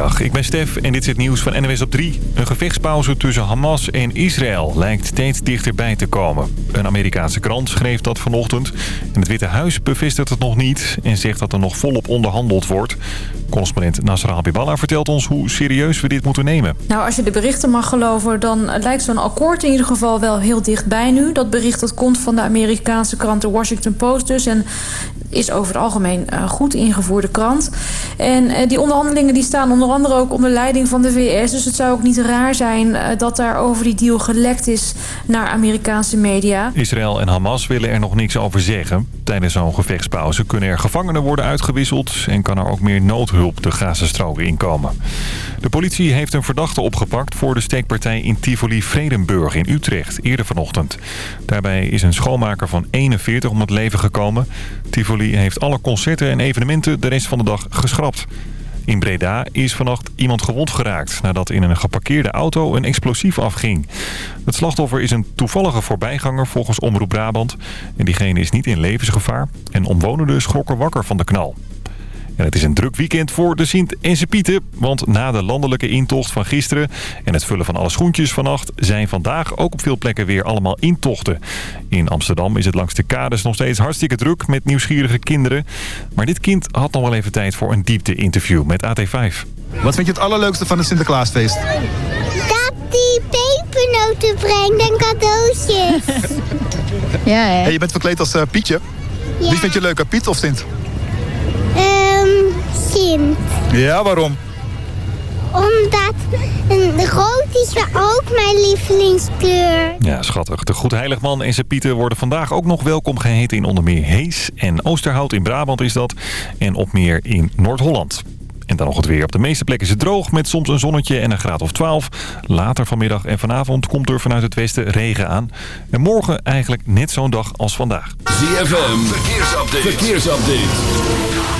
Ik ben Stef en dit is het nieuws van NWS op 3. Een gevechtspauze tussen Hamas en Israël lijkt steeds dichterbij te komen. Een Amerikaanse krant schreef dat vanochtend. En het Witte Huis bevestigt het nog niet en zegt dat er nog volop onderhandeld wordt. Correspondent Nasser Habiballa vertelt ons hoe serieus we dit moeten nemen. Nou, als je de berichten mag geloven, dan lijkt zo'n akkoord in ieder geval wel heel dichtbij nu. Dat bericht dat komt van de Amerikaanse krant The Washington Post dus. En is over het algemeen een goed ingevoerde krant. En eh, die onderhandelingen die staan onder andere ook onder leiding van de VS. Dus het zou ook niet raar zijn eh, dat daar over die deal gelekt is naar Amerikaanse media. Israël en Hamas willen er nog niks over zeggen. Tijdens zo'n gevechtspauze kunnen er gevangenen worden uitgewisseld... en kan er ook meer noodhulp de Gazastrook inkomen. De politie heeft een verdachte opgepakt voor de steekpartij in Tivoli-Vredenburg in Utrecht eerder vanochtend. Daarbij is een schoonmaker van 41 om het leven gekomen. Tivoli heeft alle concerten en evenementen de rest van de dag geschrapt. In Breda is vannacht iemand gewond geraakt nadat in een geparkeerde auto een explosief afging. Het slachtoffer is een toevallige voorbijganger volgens Omroep Brabant. En diegene is niet in levensgevaar. En omwonenden schrokken wakker van de knal. En het is een druk weekend voor de Sint en zijn Pieten. Want na de landelijke intocht van gisteren en het vullen van alle schoentjes vannacht... zijn vandaag ook op veel plekken weer allemaal intochten. In Amsterdam is het langs de kades nog steeds hartstikke druk met nieuwsgierige kinderen. Maar dit kind had nog wel even tijd voor een diepte-interview met AT5. Wat vind je het allerleukste van het Sinterklaasfeest? Dat die pepernoten brengt en cadeautjes. Ja, hè? Hey, je bent verkleed als eh, Pietje. Wie vind je leuker, Piet of Sint? Ja, waarom? Omdat een rood is ook mijn lievelingskleur. Ja, schattig. De Goedheiligman en zijn Pieten worden vandaag ook nog welkom geheten in onder meer Hees en Oosterhout in Brabant is dat. En op meer in Noord-Holland. En dan nog het weer. Op de meeste plekken is het droog met soms een zonnetje en een graad of 12. Later vanmiddag en vanavond komt er vanuit het westen regen aan. En morgen eigenlijk net zo'n dag als vandaag. ZFM, verkeersupdate. verkeersupdate.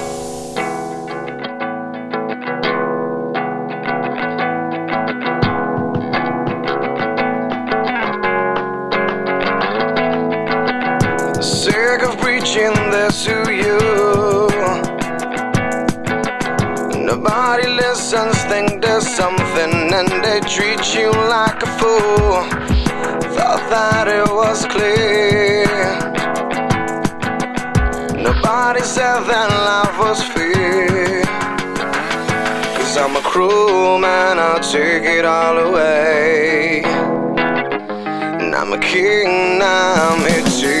I'm a cruel man, I'll take it all away. And I'm a king, I'm here to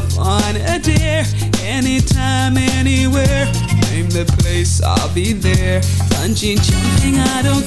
up on a dare. Anytime, anywhere. Name the place, I'll be there. Punching, jumping, I don't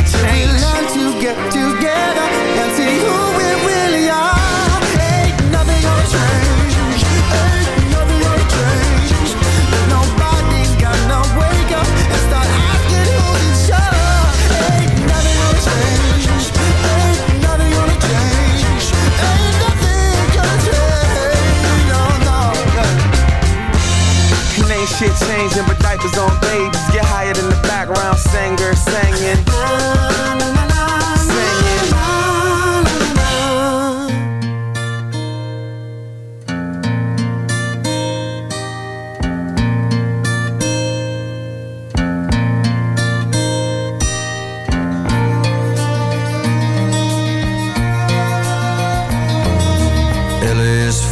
brain. Why would you expect We learn to get together and see who we really are. Ain't nothing gonna change. Ain't nothing gonna change. If nobody's gonna wake up and start asking who's in charge. Ain't nothing gonna change. Ain't nothing gonna change. Ain't nothing gonna change. No, no. And ain't shit changing, but diapers on babies get higher than the background singer singing.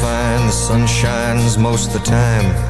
Fine, the sun shines most of the time.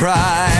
cry.